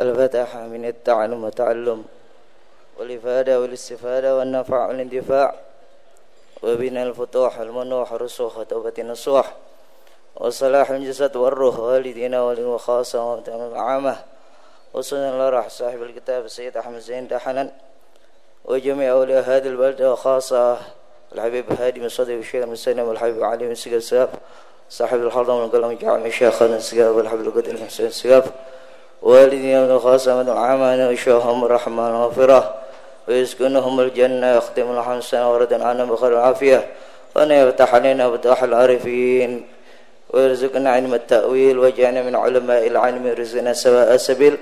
الفتح من التعلم والتعلم والإفادة والاستفادة والنفع والاندفاع وبنا الفتوح المنوح الرسوخ وتوبة النصوح وصلاح الجسد والروح والدينا والخاصة وتمام العامة وصلى الله راح صاحب الكتاب السيد أحمد زين دحنا وجميع أولياء هذه البلدة وخاصة الحبيب هادي من صدر الشيخ المسلم والحبيب علي من سجل صاحب الحضر من قلم جامع الشيخ خالد السقاف والحبيب القدر من حسين السقاف خاصة من العامة وشوهم الرحمن المغفرة ويسكنهم الجنة يختم لهم سنة وردا عنا بخير العافية وأن يفتح علينا فتوح العارفين. ويرزقنا علم التأويل واجعلنا من علماء العلم ويرزقنا سواء السبيل.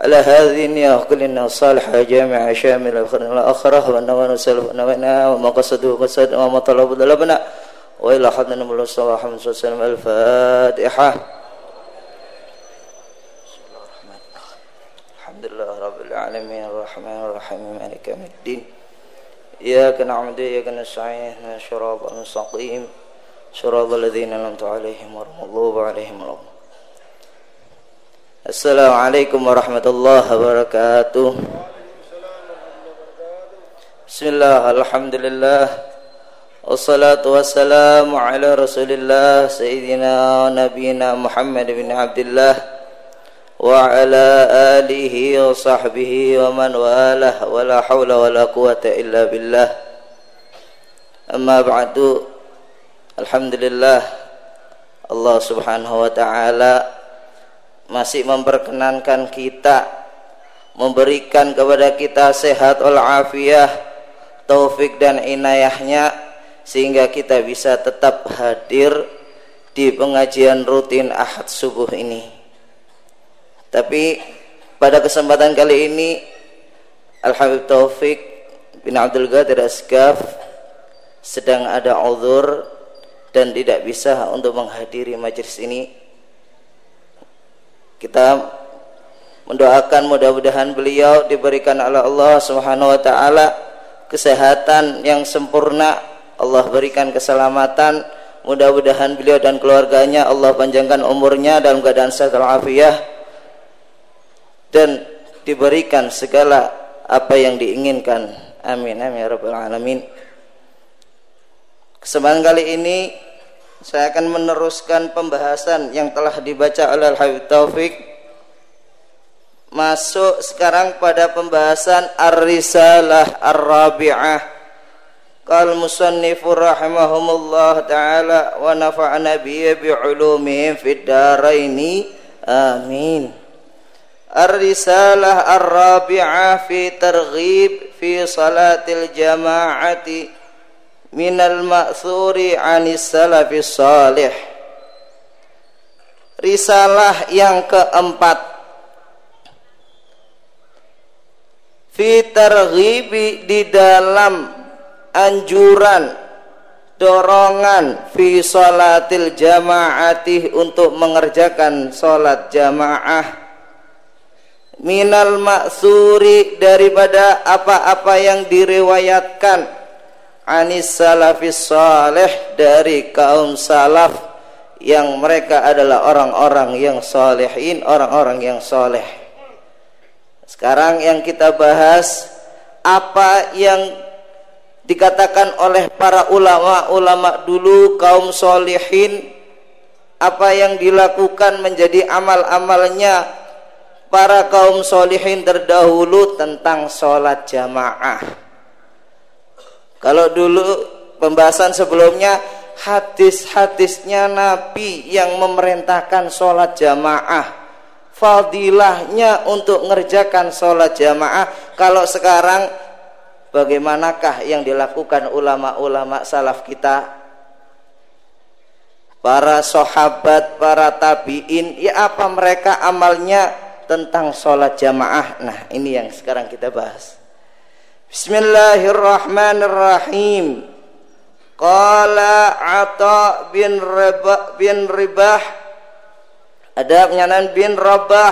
على هذه النية كلنا صالحة جامعة شاملة بخير الآخرة والنوان سلف نوينا وما قصده قصد وما طلب طلبنا وإلى من الله صلى الله عليه وسلم الفاتحة الحمد لله رب العالمين الرحمن الرحيم مالك يوم الدين. إياك نعبد وإياك نستعين صراط المستقيم. صراط الذين أنعمت عليهم غير المغضوب عليهم ولا السلام عليكم ورحمة الله وبركاته. بسم الله الحمد لله. والصلاة والسلام على رسول الله سيدنا ونبينا محمد بن عبد الله. وعلى آله وصحبه ومن والاه ولا حول ولا قوة إلا بالله أما بعد Alhamdulillah Allah subhanahu wa ta'ala masih memperkenankan kita memberikan kepada kita sehat walafiah taufik dan inayahnya sehingga kita bisa tetap hadir di pengajian rutin ahad subuh ini tapi pada kesempatan kali ini Al-Habib Taufik bin Abdul Ghadir Asgaf sedang ada uzur dan tidak bisa untuk menghadiri majlis ini. Kita mendoakan mudah-mudahan beliau diberikan oleh Allah Subhanahu wa taala kesehatan yang sempurna. Allah berikan keselamatan. Mudah-mudahan beliau dan keluarganya Allah panjangkan umurnya dalam keadaan sehat walafiat dan diberikan segala apa yang diinginkan. Amin amin ya rabbal alamin. Kesempatan kali ini saya akan meneruskan pembahasan yang telah dibaca oleh Al-Habib Taufik masuk sekarang pada pembahasan Ar-Risalah Ar-Rabi'ah. Qal musannifu rahimahumullah ta'ala wa nafa'ana biya bi'ulumihim fid daraini. Amin Ar-Risalah Ar-Rabi'ah fi targhib fi salatil jama'ati minal ma'thuri anis salafis salih risalah yang keempat. Fi targhibi di dalam anjuran dorongan fi salatil jamaati untuk mengerjakan salat jamaah minal maksuri daripada apa-apa yang diriwayatkan anis salafis salih dari kaum salaf yang mereka adalah orang-orang yang salihin, orang-orang yang soleh. Sekarang yang kita bahas apa yang dikatakan oleh para ulama-ulama dulu kaum solihin apa yang dilakukan menjadi amal-amalnya para kaum solihin terdahulu tentang sholat jamaah. Kalau dulu pembahasan sebelumnya hadis-hadisnya Nabi yang memerintahkan sholat jamaah. Fadilahnya untuk mengerjakan sholat jamaah. Kalau sekarang bagaimanakah yang dilakukan ulama-ulama salaf kita? Para sahabat, para tabiin ya apa mereka amalnya tentang sholat jamaah. Nah ini yang sekarang kita bahas. Bismillahirrahmanirrahim. Qala Ata bin Ribah bin Ribah. Ada penyanan bin Rabah.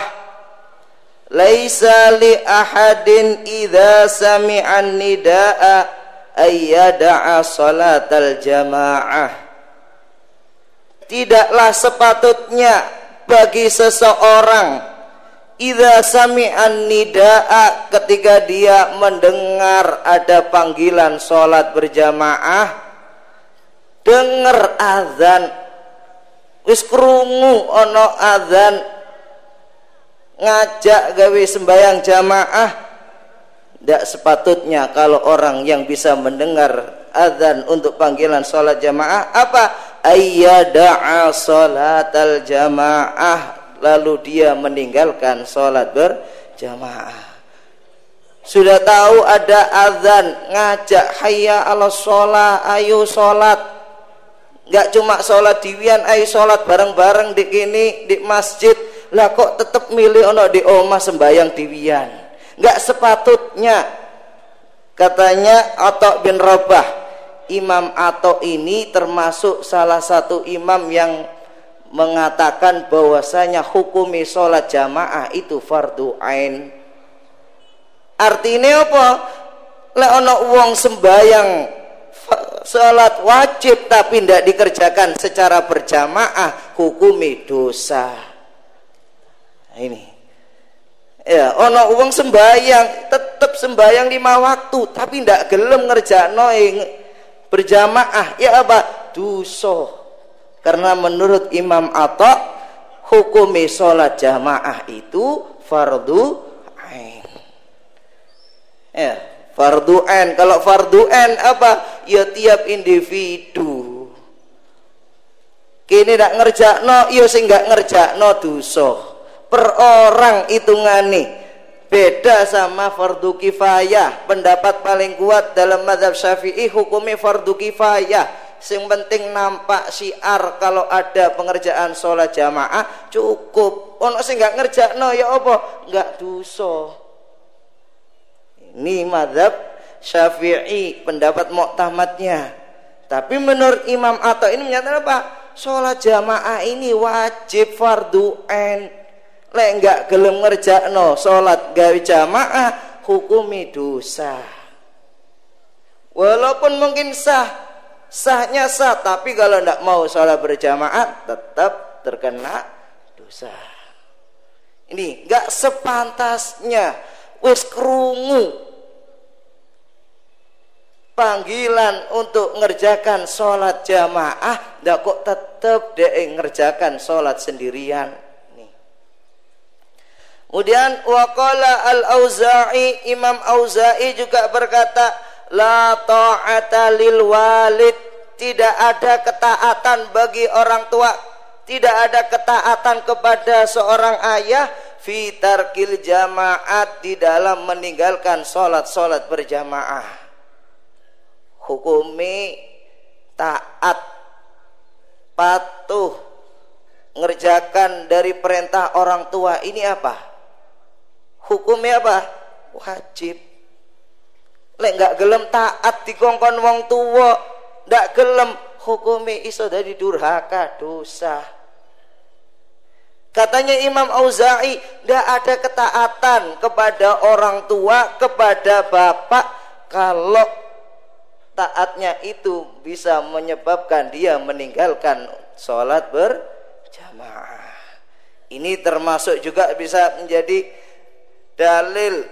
Laisa li ahadin idza sami'an nidaa ayyada'a salatal jamaah. Tidaklah sepatutnya bagi seseorang idza sami'an nidaa ketika dia mendengar ada panggilan salat berjamaah dengar azan. Wis krungu ana azan. Ngajak gawe sembayang jamaah. Tidak sepatutnya kalau orang yang bisa mendengar azan untuk panggilan sholat jamaah. Apa? Ayyada'a sholatal jamaah lalu dia meninggalkan sholat berjamaah. Sudah tahu ada azan ngajak hayya ala sholat ayo sholat. Nggak cuma sholat diwian ayo sholat bareng-bareng di kini di masjid. Lah kok tetap milih ono di omah sembayang diwian nggak sepatutnya. Katanya Atok bin Rabah Imam Atok ini termasuk salah satu imam yang mengatakan bahwasanya hukumi sholat jamaah itu fardu ain. Artinya apa? Lek ono uang sembayang sholat wajib tapi tidak dikerjakan secara berjamaah hukumi dosa. Nah, ini. Ya ono uang sembayang tetap sembayang lima waktu tapi tidak gelem ngerjakno berjamaah. Ya apa? Dosa karena menurut Imam Atta hukumi sholat jamaah itu fardu ain. Ya fardu ain. Kalau fardu ain apa? Ya tiap individu. Kini tidak ngerjak no ya sing nggak ngerjak no dosa. Per orang hitungane beda sama fardu kifayah. Pendapat paling kuat dalam madhab syafi'i hukumi fardu kifayah sing penting nampak siar kalau ada pengerjaan sholat jamaah cukup. Ono sing nggak ngerjakno ya apa? Nggak dosa. Ini madhab syafi'i pendapat muktamadnya tapi menurut Imam Atta ini menyatakan apa? Sholat jamaah ini wajib fardu en. Lek nggak gelem ngerjakno sholat gawe jamaah hukumi dosa. Walaupun mungkin sah sahnya sah tapi kalau tidak mau sholat berjamaah tetap terkena dosa. Ini nggak sepantasnya. Wis kerungu. Panggilan untuk ngerjakan sholat jamaah ndak kok tetap dia ngerjakan sholat sendirian. Nih. Kemudian waqala al-auza'i imam auza'i juga berkata la ta'ata lil walid. Tidak ada ketaatan bagi orang tua. Tidak ada ketaatan kepada seorang ayah. Fi tarkil jamaat. Di dalam meninggalkan salat-salat berjamaah. Hukumi taat. Patuh. Ngerjakan dari perintah orang tua. Ini apa? Hukumnya apa? Wajib lek nggak gelem taat dikongkon wong tua nggak gelem hukumi iso dari durhaka dosa. Katanya Imam Auza'i nggak ada ketaatan kepada orang tua kepada bapak kalau taatnya itu bisa menyebabkan dia meninggalkan sholat berjamaah. Ini termasuk juga bisa menjadi dalil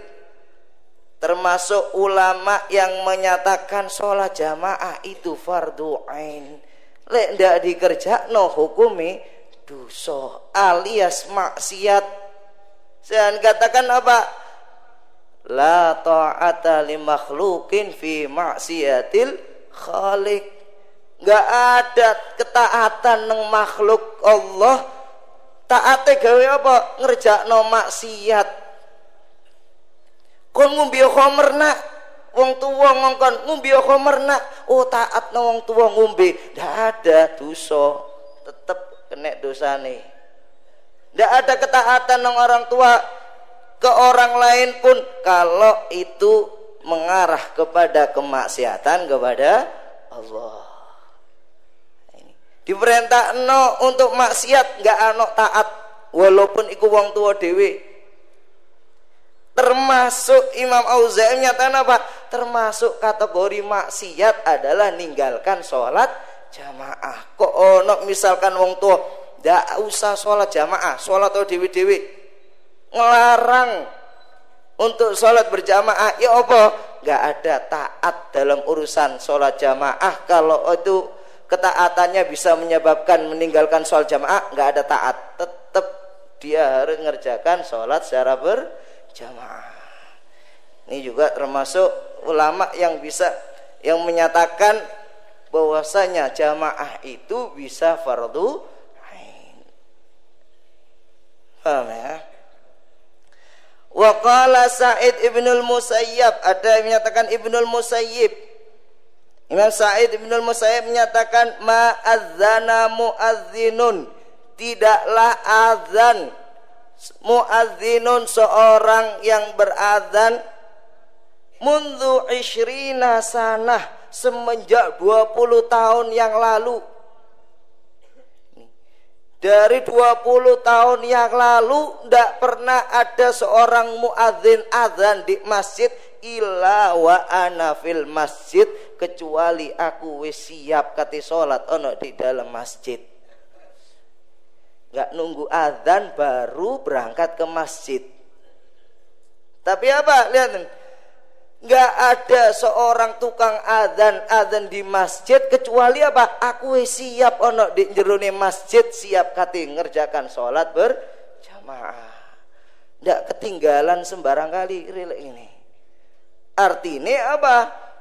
termasuk ulama yang menyatakan sholat jamaah itu fardu ain. Lek ndak dikerja no hukumi dosa alias maksiat. Saya katakan apa? La ta'ata li makhlukin fi maksiatil khalik nggak ada ketaatan neng makhluk Allah. Taate gawe apa? Ngerjakno maksiat kon ngombe khomer nak. Wong tuwa ngongkon ngombe khomer nak. Oh taat no wong tuwa ngombe. Ndak ada dosa. Tetep kena dosane ndak ada ketaatan nang orang tua ke orang lain pun kalau itu mengarah kepada kemaksiatan kepada Allah. Diperintah no untuk maksiat nggak ano taat. Walaupun iku wong tua dewi termasuk Imam Auza'i menyatakan apa? Termasuk kategori maksiat adalah ninggalkan sholat jamaah. Kok ono misalkan wong tua tidak usah sholat jamaah, sholat atau dewi dewi ngelarang untuk sholat berjamaah. Ya apa? Nggak ada taat dalam urusan sholat jamaah. Kalau itu ketaatannya bisa menyebabkan meninggalkan sholat jamaah nggak ada taat. Tetap dia harus mengerjakan sholat secara berjamaah ini juga termasuk ulama yang bisa yang menyatakan bahwasanya jamaah itu bisa fardu Paham ya? Wa qala Sa'id ibnul Musayyab. Ada yang menyatakan ibnul Musayyib. Imam Sa'id ibnul Musayyib menyatakan ma'adzana muadzinun. Tidaklah azan muadzinun seorang yang berazan mundu ishrina sanah semenjak 20 tahun yang lalu dari 20 tahun yang lalu tidak pernah ada seorang muadzin azan di masjid illa wa ana fil masjid kecuali aku wis siap kati salat ono di dalam masjid. Enggak nunggu azan baru berangkat ke masjid. Tapi apa? Lihat nggak ada seorang tukang adzan adzan di masjid kecuali apa? Aku siap ono di jerone masjid siap kati ngerjakan sholat berjamaah. Nggak ketinggalan sembarang kali rilek ini. Artinya apa?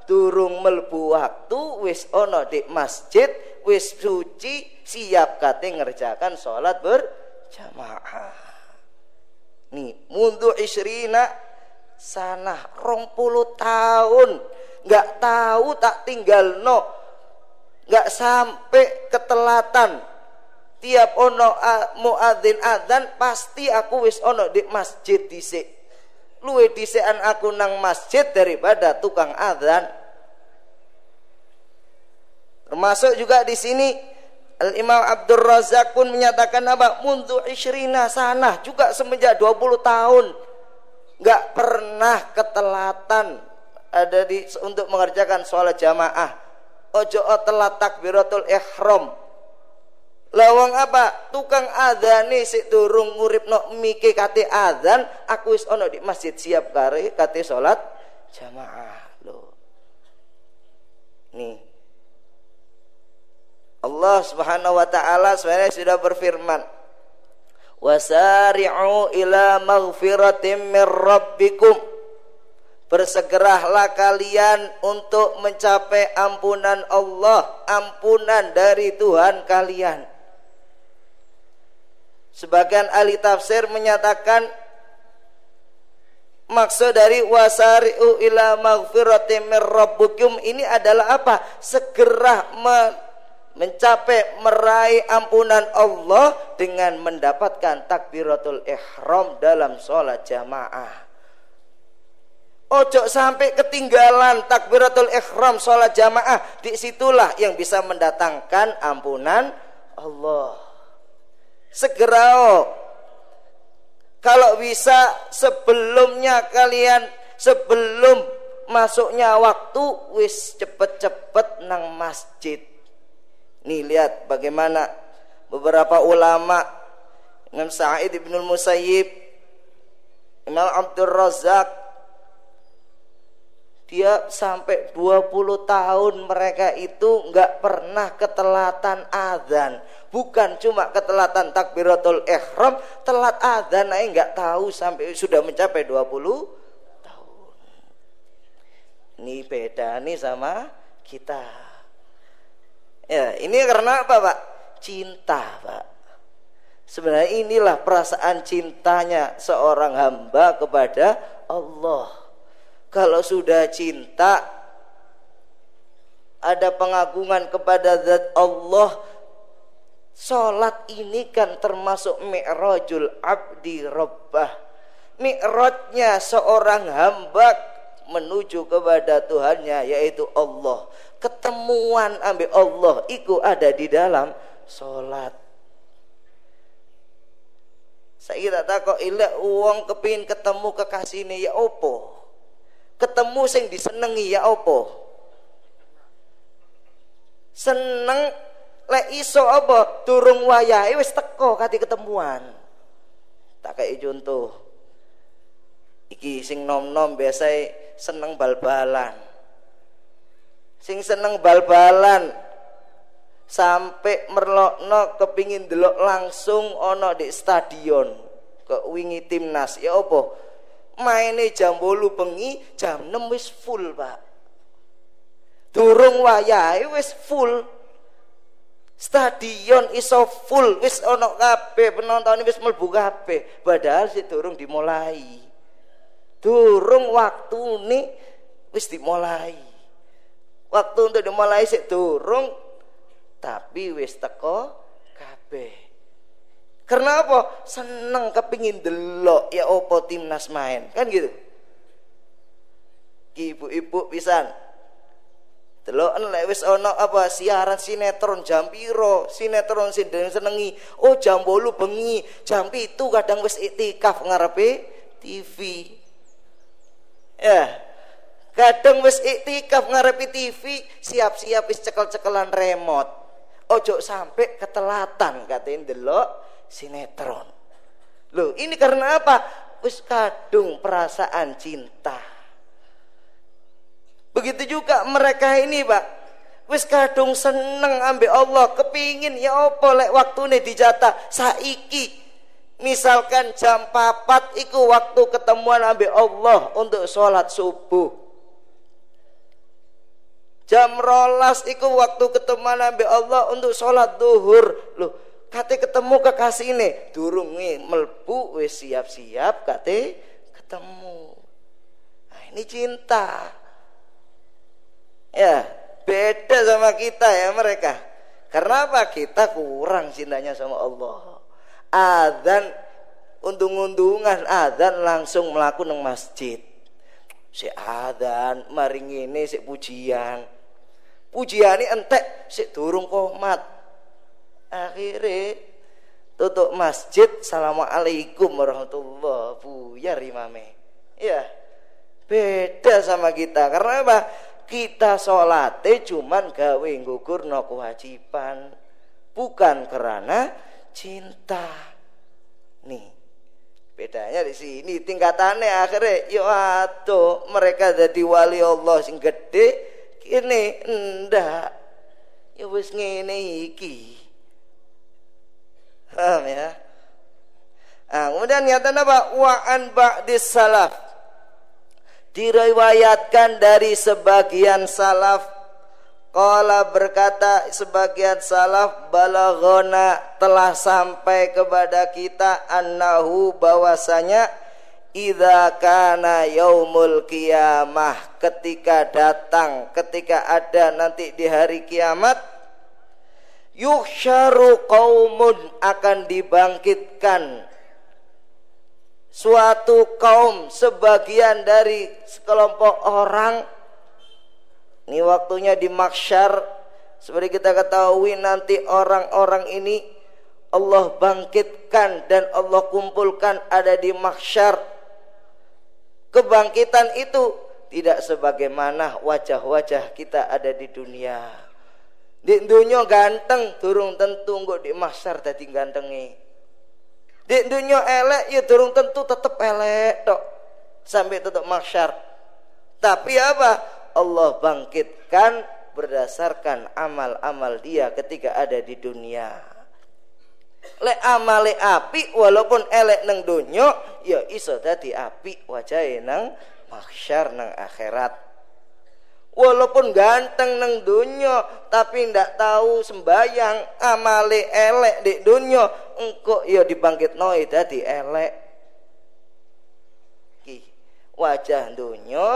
Turung melbu waktu wis ono di masjid wis suci siap kati ngerjakan sholat berjamaah. Nih mundu isrina sana rong puluh tahun. Nggak tahu tak tinggal no nggak sampai ketelatan. Tiap ono muadzin adzan pasti aku wis ono di masjid dhisik. Luwe dhisekan aku nang masjid daripada tukang adzan termasuk juga di sini Al Imam Abdul Razak pun menyatakan apa? Mundu isrina sana juga semenjak 20 tahun. Nggak pernah ketelatan ada di untuk mengerjakan sholat jamaah. Ojo telat takbiratul ihram. Lawang apa? Tukang nih si durung ngurip no mike kate adzan aku is ono di masjid siap kare kate sholat jamaah lo nih Allah Subhanahu wa taala sebenarnya sudah berfirman wasari'u ila maghfiratim mir rabbikum. Bersegeralah kalian untuk mencapai ampunan Allah ampunan dari Tuhan kalian. Sebagian ahli tafsir menyatakan maksud dari wasari'u ila maghfiratim mir rabbikum ini adalah apa? Segera mencapai meraih ampunan Allah dengan mendapatkan takbiratul ihram dalam sholat jamaah. Ojo sampai ketinggalan takbiratul ihram sholat jamaah. Di situlah yang bisa mendatangkan ampunan Allah. Segera oh. Kalau bisa sebelumnya kalian sebelum masuknya waktu wis cepet-cepet nang masjid Nih lihat bagaimana beberapa ulama Imam Sa'id ibn Musayyib Imam Abdul Razak. Dia sampai 20 tahun mereka itu nggak pernah ketelatan adzan. Bukan cuma ketelatan takbiratul ihram telat adzan aja nggak tahu sampai sudah mencapai 20 tahun. Ini beda nih sama kita Ya, ini karena apa, Pak? Cinta, Pak. Sebenarnya inilah perasaan cintanya seorang hamba kepada Allah. Kalau sudah cinta, ada pengagungan kepada zat Allah, Salat ini kan termasuk mi'rajul abdi rabbah. Mi'rajnya seorang hamba menuju kepada Tuhannya yaitu Allah ketemuan ambil Allah itu ada di dalam sholat. Saya tak tahu ilah uang kepin ketemu kekasih ini ya opo? Ketemu sing disenengi ya opo? Seneng le iso apa? Turung wayahe wis teko kati ketemuan. Tak kayak contoh. Ki sing nom-nom biasa seneng bal-balan. Sing seneng bal-balan. Sampai merlokno kepingin delok langsung ono di stadion. Ke wingi timnas. Ya opo maine jam bolu bengi jam 6 wis full pak. Durung wayahe wis full. Stadion iso full wis ono kabeh penonton wis mlebu kabeh. Padahal si durung dimulai. Durung waktu nih wis dimulai waktu untuk dimulai sik durung tapi wis teko kabeh. Karena apa seneng kepingin delok ya opo timnas main kan gitu. Ibu-ibu pisan delok lek wis ana apa siaran sinetron jam piro sinetron sing senengi. Oh jam bolu bengi jam itu kadang wis iktikaf ngarepe TV ya kadang wis iktikaf ngarepe TV siap-siap wis cekel-cekelan remote. Ojo sampai ketelatan katain delok sinetron. Loh ini karena apa? Wis kadung perasaan cinta. Begitu juga mereka ini pak. Wis kadung seneng ambil Allah kepingin ya opo lek nih dijata saiki misalkan jam papat iku waktu ketemuan ambil Allah untuk sholat subuh Jam rolas iku waktu ketemu Nabi Allah untuk sholat duhur. Loh, kate ketemu kekasih ini durungi melbu wis siap-siap kate ketemu. Nah, ini cinta. Ya, beda sama kita ya mereka. Karena apa? Kita kurang cintanya sama Allah. Adzan undung-undungan adzan langsung melakukan masjid si adan maring ini si pujian pujian ini entek si durung komat akhirnya tutup masjid assalamualaikum warahmatullah buyar imame. Ya beda sama kita. Karena apa? Kita sholatnya cuman gawe ngukur no kewajiban bukan karena cinta. Nih Bedanya di sini. Tingkatannya akhirnya yo ya ato mereka jadi wali Allah sing gede kini ndak ya wis ngene iki. Paham ya? Nah, kemudian nyata apa? Wa an ba'dis salaf. Diriwayatkan dari sebagian salaf Qala berkata sebagian salaf balagona telah sampai kepada kita annahu bahwasanya idza kana yaumul kiamah ketika datang ketika ada nanti di hari kiamat yuhsyaru qaumun akan dibangkitkan suatu kaum sebagian dari sekelompok orang ini waktunya di maksyar. Seperti kita ketahui nanti orang-orang ini Allah bangkitkan dan Allah kumpulkan ada di maksyar. Kebangkitan itu tidak sebagaimana wajah-wajah kita ada di dunia. Di dunia ganteng turung tentu nggak di maksyar tadi gantengi. Di dunia elek ya turung tentu tetap elek dok sampai tutup maksyar. Tapi apa? Allah bangkitkan berdasarkan amal-amal dia ketika ada di dunia. Le amale api walaupun elek neng dunyo ya iso dadi api wajahe nang mahsyar nang akhirat. Walaupun ganteng neng dunyo tapi ndak tahu sembayang amale elek di dunyo engko ya dibangkit noi dadi elek. Ki wajah dunyo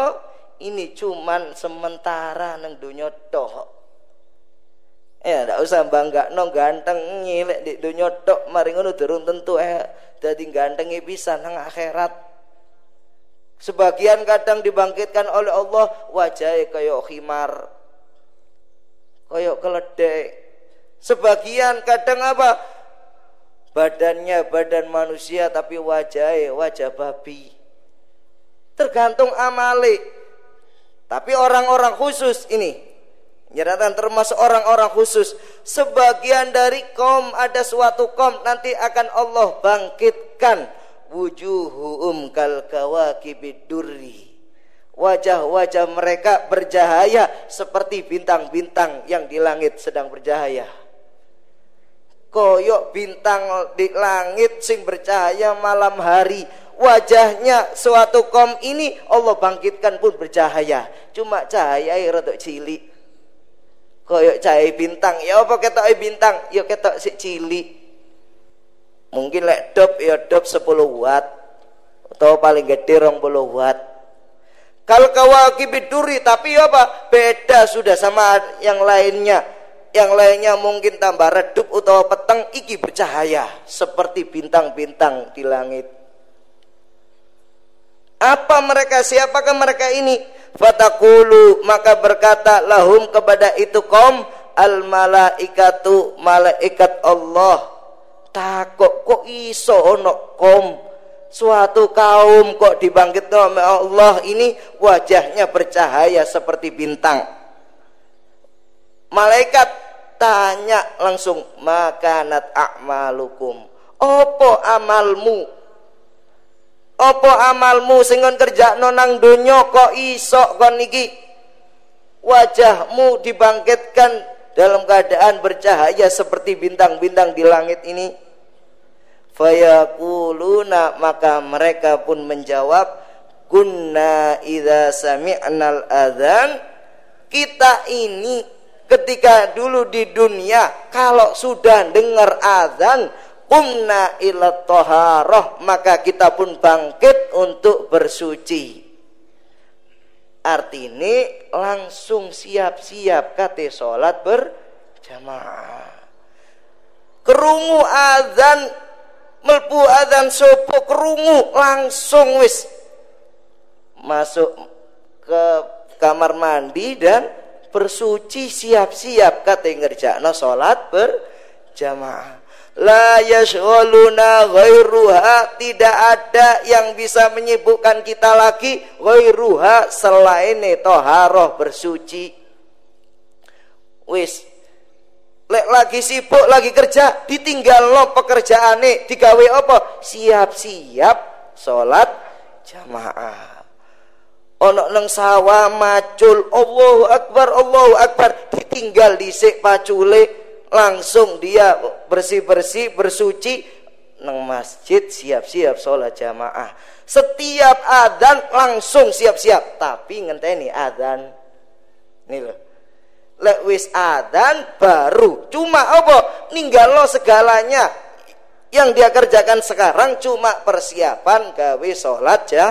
ini cuman sementara neng dunia tok ya ndak usah bangga no ganteng ngilek di dunia tok mari ngono durung tentu eh. Dadi gantengi bisa nang akhirat. Sebagian kadang dibangkitkan oleh Allah wajahnya kayak khimar kayak keledai sebagian kadang apa? Badannya badan manusia tapi wajahnya wajah babi. Tergantung amalik tapi orang-orang khusus ini nyeratan termasuk orang-orang khusus. Sebagian dari kaum ada suatu kaum nanti akan Allah bangkitkan. Wujuhum kal kawakibid durri. Wajah-wajah mereka bercahaya seperti bintang-bintang yang di langit sedang bercahaya koyok bintang di langit sing bercahaya malam hari. Wajahnya suatu kaum ini Allah bangkitkan pun bercahaya. Cuma cahaya rada cilik koyok cahaya bintang ya apa ketok bintang ya ketok si cilik mungkin lek dop ya dop 10 watt atau paling gede 20 watt kalau kawakib duri tapi apa? Beda sudah sama yang lainnya. Yang lainnya mungkin tambah redup atau peteng iki bercahaya seperti bintang-bintang di langit. Apa mereka? Siapakah mereka ini? Fatakulu maka berkata lahum kepada itu kaum al malaikatu malaikat Allah. Takut kok iso ono kaum. Suatu kaum kok dibangkitkan oleh Allah ini wajahnya bercahaya seperti bintang. Malaikat tanya langsung makanat a'malukum? Opo amalmu opo amalmu singon kerja nonang dunyo kok iso kon niki? Wajahmu dibangkitkan dalam keadaan bercahaya seperti bintang-bintang di langit ini. Fayakuluna maka mereka pun menjawab kunna idza sami'nal adzan. Kita ini ketika dulu di dunia kalau sudah dengar azan kumna ila toharoh maka kita pun bangkit untuk bersuci. Artinya langsung siap-siap kate sholat berjamaah. Kerungu azan melbu adzan sopo kerungu langsung wis masuk ke kamar mandi dan bersuci siap-siap kata ngerjakno salat berjamaah la yashghaluna ghairuha. Tidak ada yang bisa menyibukkan kita lagi ghairuha selain toharoh bersuci. Wis. Lek lagi sibuk lagi kerja ditinggal lo pekerjaan nih digawe apa? Siap-siap sholat jamaah. Ono neng sawah macul. Allahu Akbar Allahu Akbar. Ditinggal disik pacule langsung dia bersih-bersih bersuci neng masjid siap-siap sholat jamaah. Setiap adan langsung siap-siap. Tapi ngenteni adan nih loh. Lek wis adan baru. Cuma apa? Ninggal lo segalanya. Yang dia kerjakan sekarang cuma persiapan gawe sholat ya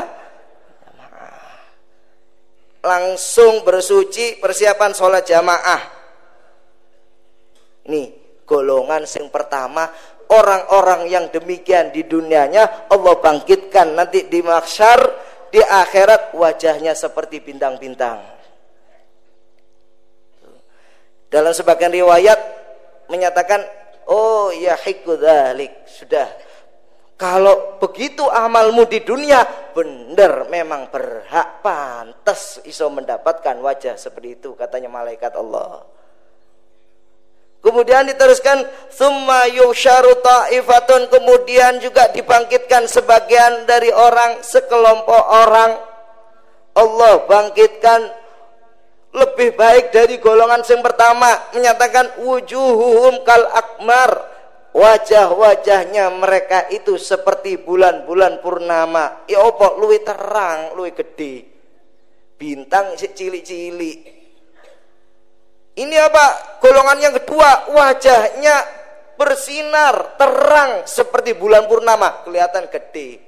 langsung bersuci persiapan sholat jamaah nih golongan sing pertama orang-orang yang demikian di dunianya Allah bangkitkan nanti di maksyar di akhirat wajahnya seperti bintang-bintang dalam sebagian riwayat menyatakan, oh ya hikudalik sudah. Kalau begitu amalmu di dunia, benar memang berhak pantas iso mendapatkan wajah seperti itu katanya malaikat Allah. Kemudian diteruskan summa yusharu ta'ifatun. Kemudian juga dibangkitkan sebagian dari orang sekelompok orang. Allah bangkitkan lebih baik dari golongan yang pertama. Menyatakan wujuhuhum kal akmar. Wajah-wajahnya mereka itu seperti bulan-bulan purnama. Ya opo luwi terang luwi gede. Bintang cilik-cilik ini apa? Golongan yang kedua wajahnya bersinar terang seperti bulan purnama. Kelihatan gede.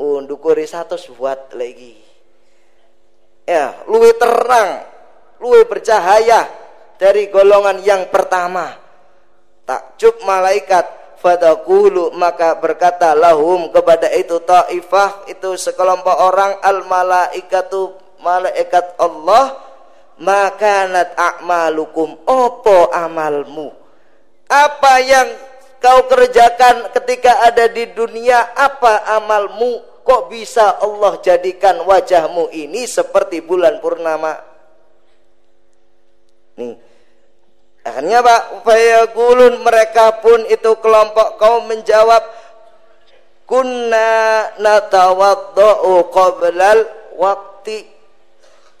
Oh dukuri satu buat lagi. Ya luwi terang luwe bercahaya dari golongan yang pertama. Takjub malaikat fadakulu maka berkata lahum kepada itu taifah itu sekelompok orang al malaikatu malaikat Allah makanat a'malukum. Opo amalmu? Apa yang kau kerjakan ketika ada di dunia apa amalmu? Kok bisa Allah jadikan wajahmu ini seperti bulan purnama? Nih. Akhirnya Pak, gulun mereka pun itu kelompok kaum menjawab kunna natawaddau qablal waktu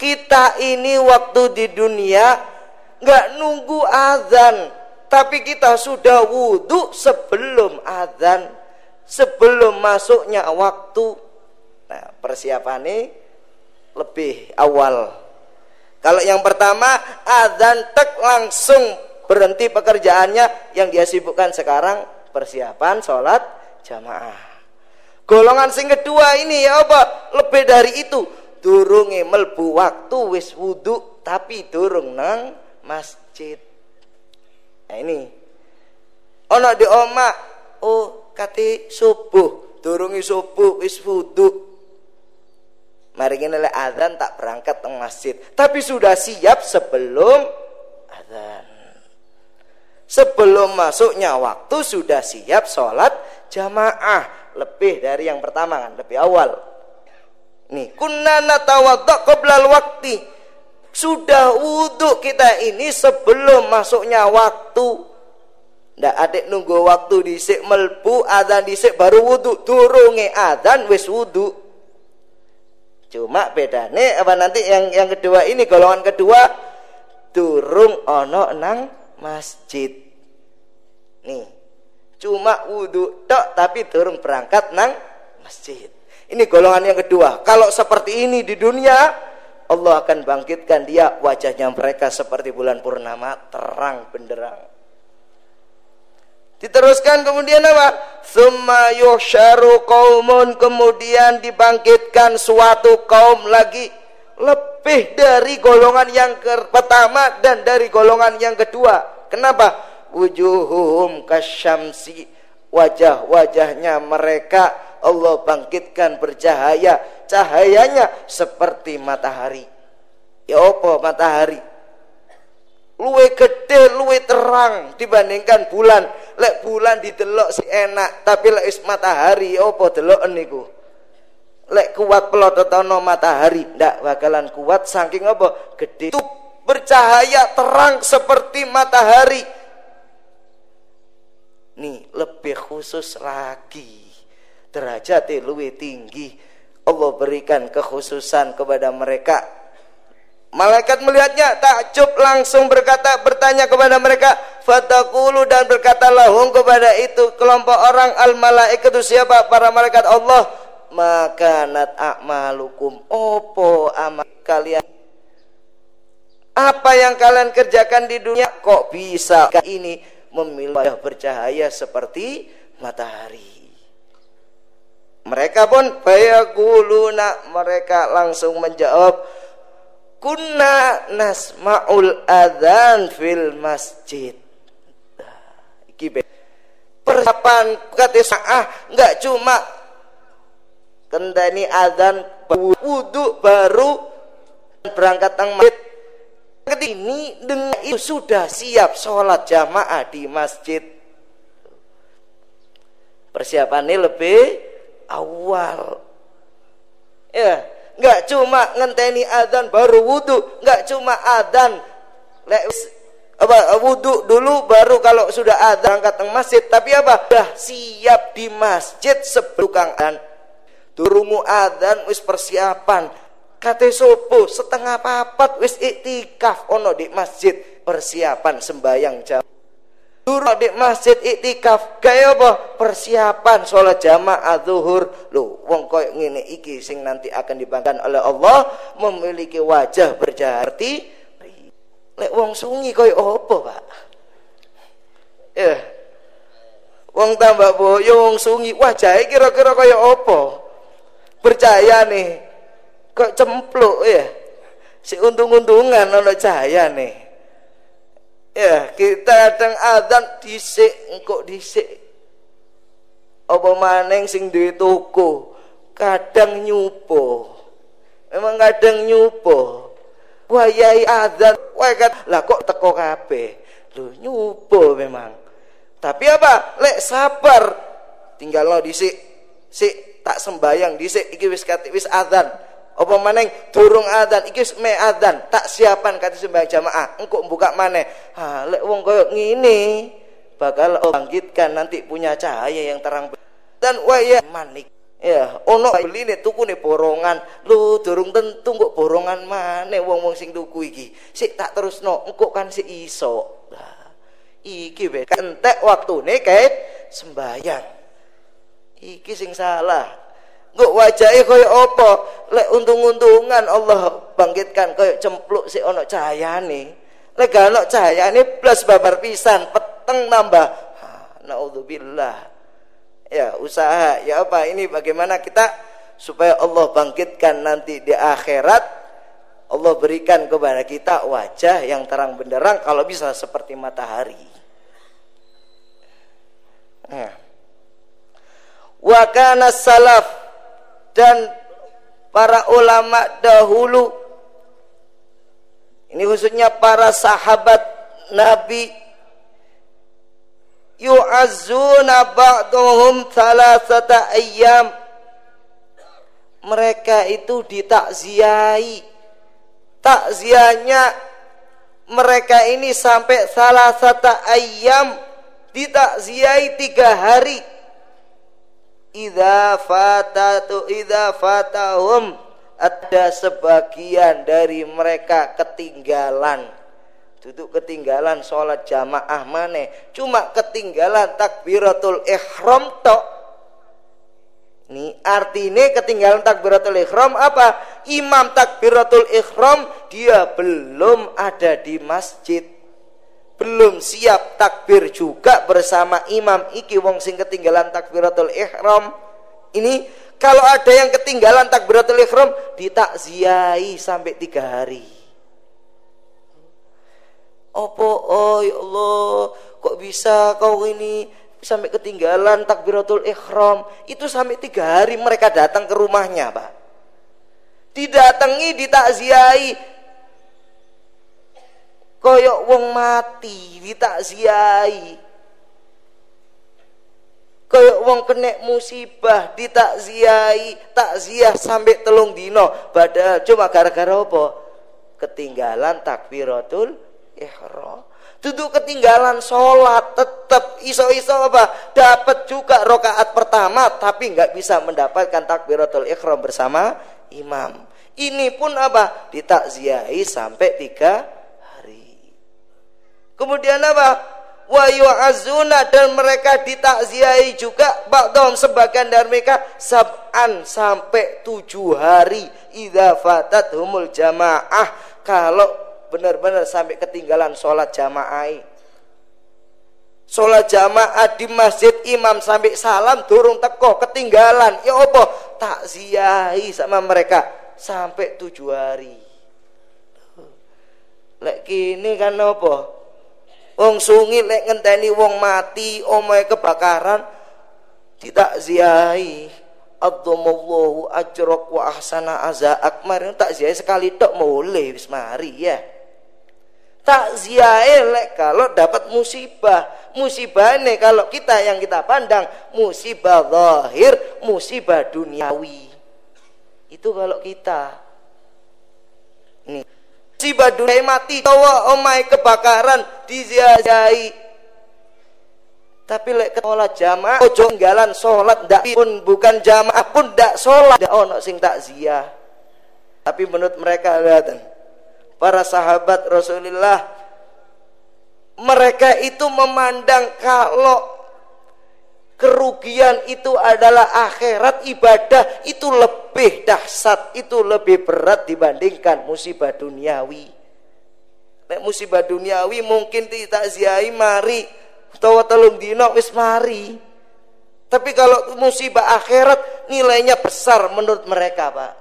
kita ini waktu di dunia nggak nunggu azan. Tapi kita sudah wudhu sebelum azan sebelum masuknya waktu. Nah persiapan ini lebih awal. Kalau yang pertama azan tek langsung. Berhenti pekerjaannya. Yang dia sibukkan sekarang persiapan sholat jamaah. Golongan sing kedua ini ya apa? Lebih dari itu. Durunge melbu waktu wis wudhu tapi durung nang masjid. Nah ini. Ono di oma oh kati subuh, durungi subuh wis wudhu. Mari kita lihat azan tak berangkat ke masjid, tapi sudah siap sebelum azan. Sebelum masuknya waktu sudah siap sholat jamaah lebih dari yang pertama kan, lebih awal. Nih, kunna natawadda qoblal waktu. Sudah wudhu kita ini sebelum masuknya waktu. Ndak adik nunggu waktu disik melbu adzan disik baru wudhu. Durunge adzan wis wudhu. Cuma bedane apa nanti yang yang kedua ini golongan kedua durung ono nang masjid. Nih, cuma wudhu tok tapi turun berangkat nang masjid ini golongan yang kedua. Kalau seperti ini di dunia Allah akan bangkitkan dia wajahnya mereka seperti bulan purnama terang benderang. Diteruskan kemudian apa? Summa yusharu qaumun kemudian dibangkitkan suatu kaum lagi lebih dari golongan yang pertama dan dari golongan yang kedua. Kenapa? Wujuhuhum kasyamsi wajah-wajahnya mereka Allah bangkitkan bercahaya cahayanya seperti matahari. Ya apa matahari? Luwe gede luwe terang dibandingkan bulan. Lek bulan didelok si enak tapi lek is matahari ya apa delok niku? Lek kuat pelototono matahari ndak bakalan kuat. Saking apa? Gede. Itu bercahaya terang seperti matahari. Nih lebih khusus lagi derajat lebih tinggi. Allah berikan kekhususan kepada mereka. Malaikat melihatnya takjub langsung berkata bertanya kepada mereka fatakulu dan berkata lahum kepada itu kelompok orang al itu siapa? Para malaikat Allah. Maka nat a'malukum opo amal kalian? Apa yang kalian kerjakan di dunia kok bisa ini memilih bercahaya seperti matahari. Mereka pun bayaguluna mereka langsung menjawab kunna nasma'ul adzan fil masjid. Iki persiapan kata ah enggak cuma kendani adzan wudhu baru berangkat tang masjid. Ini dengan itu sudah siap sholat jamaah di masjid. Persiapannya lebih awal. Ya nggak cuma ngenteni adzan baru wudhu nggak cuma adzan. Apa wudhu dulu baru kalau sudah adzan angkat ke masjid. Tapi apa? Sudah siap di masjid sebelum adzan. Turungu adzan wis persiapan. Kate sopo setengah papat wis iktikaf ono di masjid. Persiapan sembayang jam. Turun di masjid iktikaf kaya apa? Persiapan sholat jamaah zuhur. Loh, wong koyo ngene iki sing nanti akan dibangkan oleh Allah memiliki wajah berjarti. Lek wong sungi koyo apa, Pak? Ya. Wong tambah boyo wong sungi wajahnya kira-kira koyo apa? Percaya nih kok cempluk ya si untung-untungan ono cahaya nih ya kita kadang adzan dhisik engko dhisik. Apa maneng sing duwe toko? Kadang nyupo memang kadang nyupo wayai adzan wae kan lah kok teko kabeh? Lho nyupo memang. Tapi apa? Lek sabar. Tinggal lo dhisik. Sik tak sembayang dhisik. Iki wis kati wis adzan apa maneng durung adzan? Iki me adzan. Tak siapan kata sembahyang jamaah. Engko buka maneh. Ha lek wong koyo ngene bakal bangkitkan nanti punya cahaya yang terang. Dan waya manik. Ya ono beli nih tuku nih borongan. Lu durung tentu kok borongan mana wong wong sing tuku iki. Si tak terus no engkau kan si iso. Iki be kentek waktu nih kait sembayang iki sing salah Nguk wajahe kaya apa? Lek untung-untungan Allah bangkitkan kaya cempluk si ono cahayane. Lek gak ono cahayane plus babar pisan, peteng nambah. Naudzubillah. Ya, usaha ya apa ini bagaimana kita supaya Allah bangkitkan nanti di akhirat Allah berikan kepada kita wajah yang terang benderang kalau bisa seperti matahari. Nah. Wa kana salaf dan para ulama dahulu ini khususnya para sahabat Nabi yu'azzuna ba'duhum thalathata ayyam. Mereka itu ditakziahi takziahnya mereka ini sampai salah satu ayam ditakziahi tiga hari idza fatatu idza fatahum ada sebagian dari mereka ketinggalan. Duduk ketinggalan sholat jamaah mana cuma ketinggalan takbiratul ihram tok. Ini artinya ketinggalan takbiratul ihram apa? Imam takbiratul ihram dia belum ada di masjid belum siap takbir juga bersama imam. Iki wong sing ketinggalan takbiratul ihram. Ini kalau ada yang ketinggalan takbiratul ihram ditakziahi sampai tiga hari. Opo oh ya Allah kok bisa kau ini sampai ketinggalan takbiratul ihram? Itu sampai tiga hari mereka datang ke rumahnya pak. Didatangi ditakziahi koyok wong mati ditakziahi koyok wong kena musibah ditakziahi takziah sampai telung dino. Padahal cuma gara-gara apa? Ketinggalan takbiratul ihram. Duduk ketinggalan sholat tetap iso-iso apa? Dapat juga rokaat pertama tapi nggak bisa mendapatkan takbiratul ikhram bersama imam. Ini pun apa? Ditakziahi sampai tiga Kemudian apa? Wa yu'azuna dan mereka ditakziahi juga ba'dhum sebagian dari mereka sab'an sampai tujuh hari idza humul jamaah. Kalau benar-benar sampai ketinggalan sholat jamaah. Sholat jamaah di masjid imam sampai salam turun teko ketinggalan. Ya apa takziahi sama mereka sampai tujuh hari. Lek kini kan apa Wong sungi lek ngenteni wong mati omahe kebakaran tidak ziahi Adzamallahu ajrak wa ahsana azaak mari ziahi sekali tok boleh wis mari ya. Tak ziahi lek kalau dapat musibah. Ini kalau kita yang kita pandang musibah zahir musibah duniawi. Itu kalau kita. Nih si badunai mati tawa omai kebakaran diziaziai tapi lek sholat jamaah ojo tinggalan sholat ndak pun bukan jamaah pun ndak sholat. Ndak ono sing tak zia tapi menurut mereka lihat para sahabat Rasulullah mereka itu memandang kalau kerugian itu adalah akhirat ibadah itu lebih dahsyat itu lebih berat dibandingkan musibah duniawi. Nek musibah duniawi mungkin tidak ziai mari. Utawa telung dino wis mari. Tapi kalau musibah akhirat nilainya besar menurut mereka pak.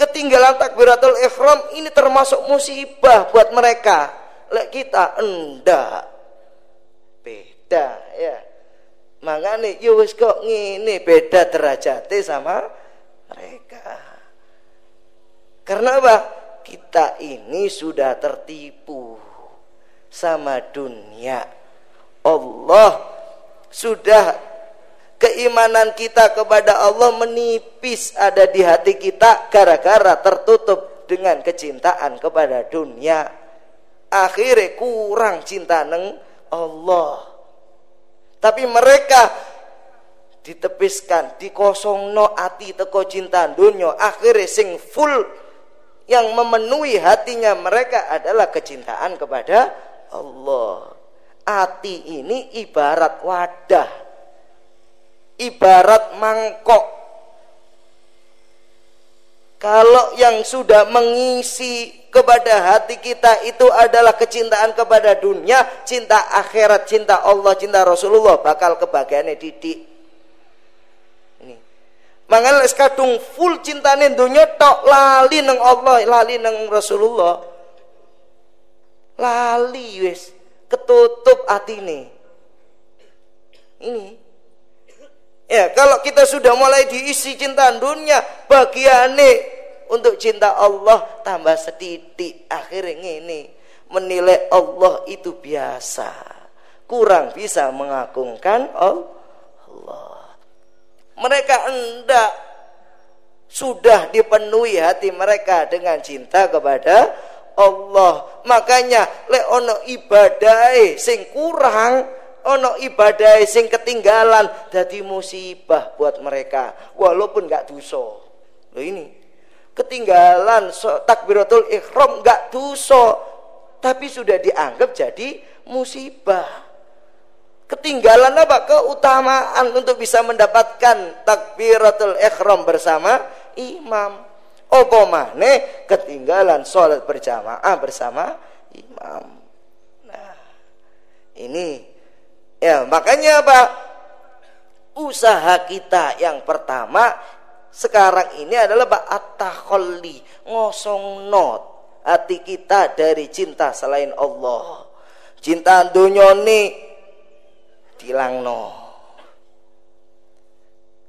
Ketinggalan takbiratul ihram ini termasuk musibah buat mereka. Lek kita enggak. Beda ya Makanya yo wis kok ngene beda derajatnya sama mereka. Karena apa? Kita ini sudah tertipu sama dunia. Allah sudah keimanan kita kepada Allah menipis ada di hati kita gara-gara tertutup dengan kecintaan kepada dunia. Akhirnya kurang cinta neng Allah. Tapi mereka ditepiskan dikosongno ati teko cinta dunia. Akhirnya sing full yang memenuhi hatinya mereka adalah kecintaan kepada Allah. Ati ini ibarat wadah ibarat mangkok. Kalau yang sudah mengisi kepada hati kita itu adalah kecintaan kepada dunia, cinta akhirat, cinta Allah, cinta Rasulullah, bakal kebahagiaannya didik. Ini. Mangane kadung full cintane dunia tok lali neng Allah, lali neng Rasulullah. Lali wis, ketutup atine. Ini. Ya, kalau kita sudah mulai diisi cinta dunia, bagiane untuk cinta Allah tambah sedikit akhirnya ini menilai Allah itu biasa. Kurang bisa mengagungkan Allah. Mereka hendak sudah dipenuhi hati mereka dengan cinta kepada Allah. Makanya le ono ibadah sing kurang ono ibadah sing ketinggalan jadi musibah buat mereka. Walaupun nggak dosa. Lo ini ketinggalan takbiratul ikhram nggak dosa. Tapi sudah dianggap jadi musibah. Ketinggalan apa? Keutamaan untuk bisa mendapatkan takbiratul ikhram bersama imam. Opo mane ketinggalan sholat berjamaah bersama imam. Nah ini. Ya makanya apa? Usaha kita yang pertama sekarang ini adalah at-takhalli, ngosong not hati kita dari cinta selain Allah. Cinta dunia ini dilangno.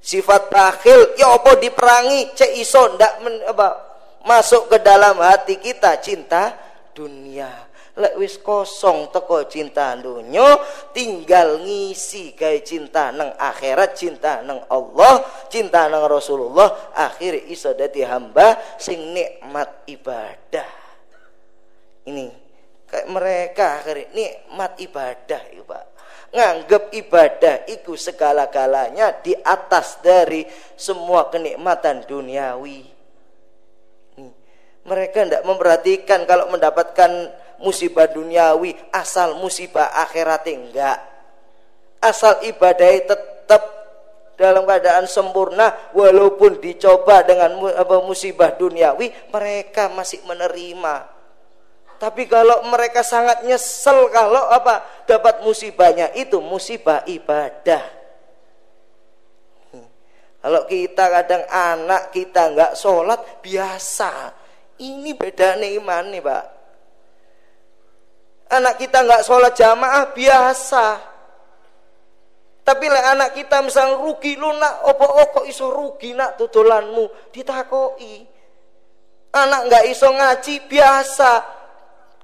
Sifat bakhil ya apa diperangi cek iso ndak masuk ke dalam hati kita cinta dunia lek wis kosong teko cinta dunya tinggal ngisi gawe cinta nang akhirat cinta nang Allah cinta nang Rasulullah akhir iso dadi hamba sing nikmat ibadah. Ini kayak mereka akhir nikmat ibadah itu Pak. Nganggep ibadah itu segala-galanya di atas dari semua kenikmatan duniawi. Mereka tidak memperhatikan kalau mendapatkan musibah duniawi asal musibah akhirat enggak. Asal ibadah tetap dalam keadaan sempurna walaupun dicoba dengan musibah duniawi mereka masih menerima. Tapi kalau mereka sangat nyesel kalau apa dapat musibahnya itu musibah ibadah. Kalau kita kadang anak kita nggak sholat biasa. Ini beda nih iman nih pak anak kita nggak sholat jamaah biasa. Tapi lah anak kita misal rugi lu nak opo opo iso rugi nak tutulanmu ditakoi. Anak nggak iso ngaji biasa.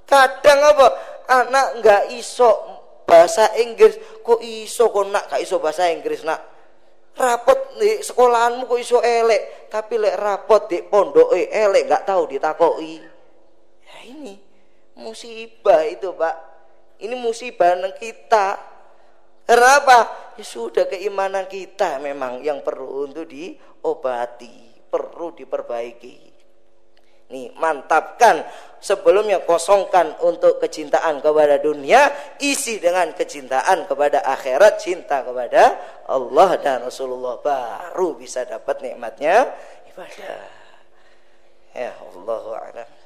Kadang apa? Anak nggak iso bahasa Inggris kok iso kok nak gak iso bahasa Inggris nak? Rapot di sekolahanmu kok iso elek. Tapi lek rapot di pondok elek nggak tahu ditakoi. Ya ini musibah itu pak. Ini musibah kita. Kenapa ya sudah keimanan kita memang yang perlu untuk diobati perlu diperbaiki. Nih mantapkan. Sebelumnya kosongkan untuk kecintaan kepada dunia isi dengan kecintaan kepada akhirat cinta kepada Allah dan Rasulullah. Baru bisa dapat nikmatnya ibadah. Ya Allah